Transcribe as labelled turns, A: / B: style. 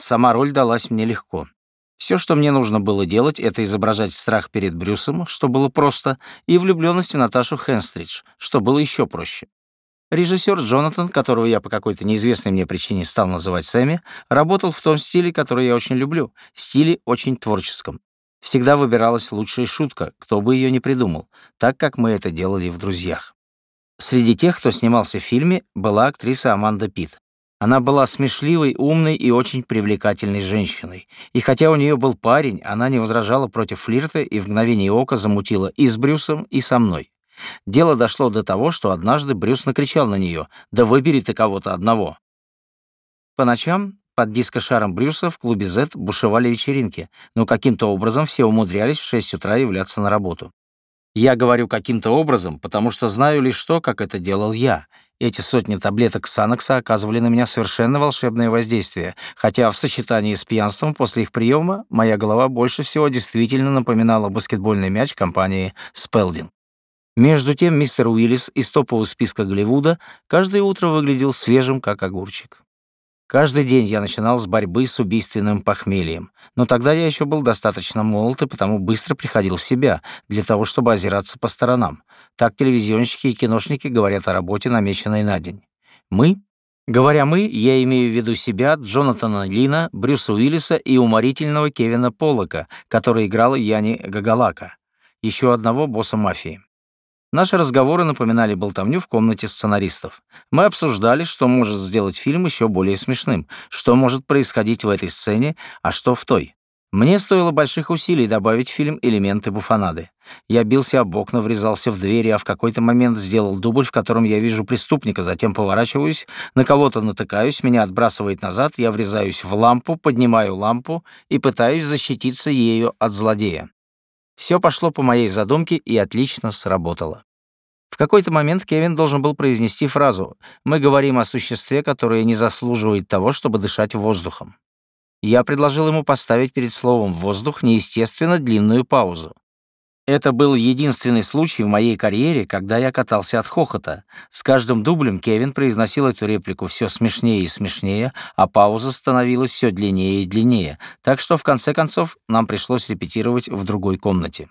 A: Сама роль далась мне легко. Все, что мне нужно было делать, это изображать страх перед Брюсом, что было просто, и влюбленность в Наташу Хенстридж, что было еще проще. Режиссер Джонатан, которого я по какой-то неизвестной мне причине стал называть Сэмми, работал в том стиле, который я очень люблю, стиле очень творческом. Всегда выбиралась лучшая шутка, кто бы ее ни придумал, так как мы это делали в «Друзьях». Среди тех, кто снимался в фильме, была актриса Аманда Питт. Она была смешливой, умной и очень привлекательной женщиной. И хотя у нее был парень, она не возражала против флирта и в мгновение ока замутила и с Брюсом, и со мной. Дело дошло до того, что однажды Брюс накричал на нее «Да выбери ты кого-то одного». По ночам под дискошаром Брюса в клубе Z бушевали вечеринки, но каким-то образом все умудрялись в 6 утра являться на работу. Я говорю каким-то образом, потому что знаю лишь то, как это делал я. Эти сотни таблеток Санокса оказывали на меня совершенно волшебное воздействие, хотя в сочетании с пьянством после их приема моя голова больше всего действительно напоминала баскетбольный мяч компании «Спелдинг». Между тем мистер Уиллис из топового списка Голливуда каждое утро выглядел свежим, как огурчик. Каждый день я начинал с борьбы с убийственным похмельем, но тогда я еще был достаточно молод и потому быстро приходил в себя для того, чтобы озираться по сторонам. Так телевизионщики и киношники говорят о работе, намеченной на день. Мы, говоря «мы», я имею в виду себя, Джонатана Лина, Брюса Уиллиса и уморительного Кевина Поллока, который играл Яни Гагалака, еще одного босса мафии. Наши разговоры напоминали болтовню в комнате сценаристов. Мы обсуждали, что может сделать фильм еще более смешным, что может происходить в этой сцене, а что в той. Мне стоило больших усилий добавить в фильм элементы буфонады. Я бился об окна, врезался в двери, а в какой-то момент сделал дубль, в котором я вижу преступника, затем поворачиваюсь, на кого-то натыкаюсь, меня отбрасывает назад, я врезаюсь в лампу, поднимаю лампу и пытаюсь защититься ею от злодея. Все пошло по моей задумке и отлично сработало. В какой-то момент Кевин должен был произнести фразу «Мы говорим о существе, которое не заслуживает того, чтобы дышать воздухом». Я предложил ему поставить перед словом «воздух» неестественно длинную паузу. Это был единственный случай в моей карьере, когда я катался от хохота. С каждым дублем Кевин произносил эту реплику все смешнее и смешнее, а пауза становилась все длиннее и длиннее, так что в конце концов нам пришлось репетировать в другой комнате.